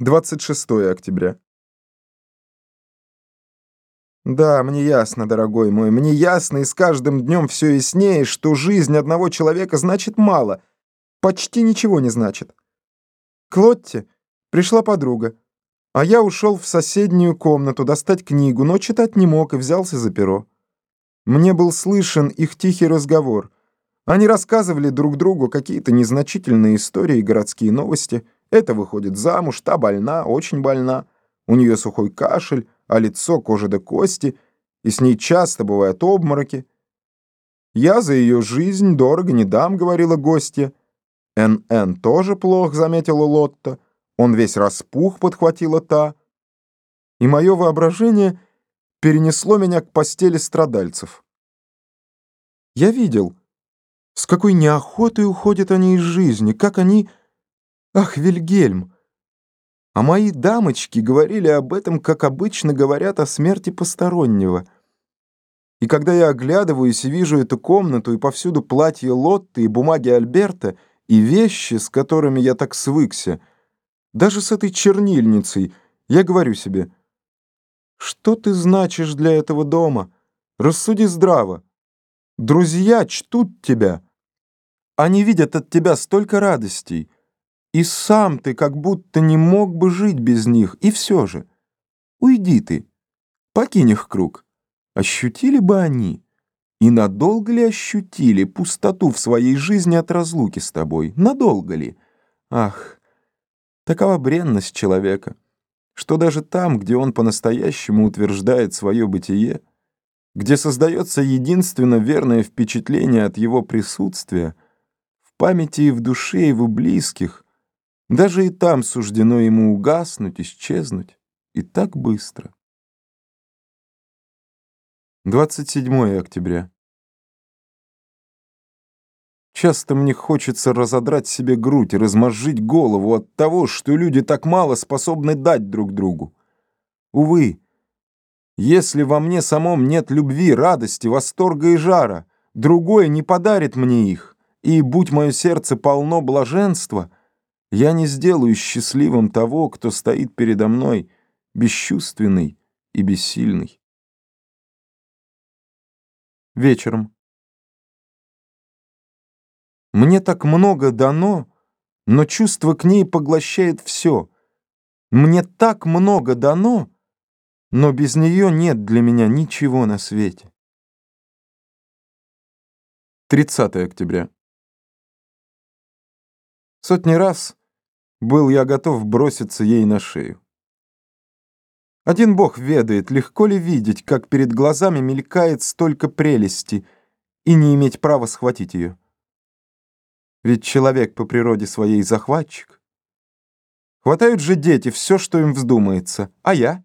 26 октября. Да, мне ясно, дорогой мой, мне ясно, и с каждым днем все яснее, что жизнь одного человека значит мало, почти ничего не значит. К Лотте пришла подруга, а я ушел в соседнюю комнату достать книгу, но читать не мог и взялся за перо. Мне был слышен их тихий разговор. Они рассказывали друг другу какие-то незначительные истории и городские новости — это выходит замуж, та больна, очень больна. У нее сухой кашель, а лицо кожа до кости, и с ней часто бывают обмороки. «Я за ее жизнь дорого не дам», — говорила гостья. «Н.Н. тоже плох», — заметила Лотта. «Он весь распух», — подхватила та. И мое воображение перенесло меня к постели страдальцев. Я видел, с какой неохотой уходят они из жизни, как они Ах, Вильгельм! А мои дамочки говорили об этом, как обычно говорят о смерти постороннего. И когда я оглядываюсь и вижу эту комнату, и повсюду платье Лотты, и бумаги Альберта, и вещи, с которыми я так свыкся, даже с этой чернильницей, я говорю себе, что ты значишь для этого дома? Рассуди здраво. Друзья чтут тебя. Они видят от тебя столько радостей. И сам ты как будто не мог бы жить без них, и все же. Уйди ты, покинь их круг. Ощутили бы они, и надолго ли ощутили пустоту в своей жизни от разлуки с тобой? Надолго ли? Ах, такова бренность человека, что даже там, где он по-настоящему утверждает свое бытие, где создается единственно верное впечатление от его присутствия, в памяти и в душе его близких — даже и там суждено ему угаснуть, исчезнуть. И так быстро. 27 октября. Часто мне хочется разодрать себе грудь и размозжить голову от того, что люди так мало способны дать друг другу. Увы, если во мне самом нет любви, радости, восторга и жара, другое не подарит мне их, и, будь мое сердце полно блаженства — я не сделаю счастливым того, кто стоит передо мной, бесчувственный и бессильный. Вечером. Мне так много дано, но чувство к ней поглощает все. Мне так много дано, но без нее нет для меня ничего на свете. 30 октября. Сотни раз был я готов броситься ей на шею. Один бог ведает, легко ли видеть, как перед глазами мелькает столько прелести, и не иметь права схватить ее. Ведь человек по природе своей захватчик. Хватают же дети все, что им вздумается, а я?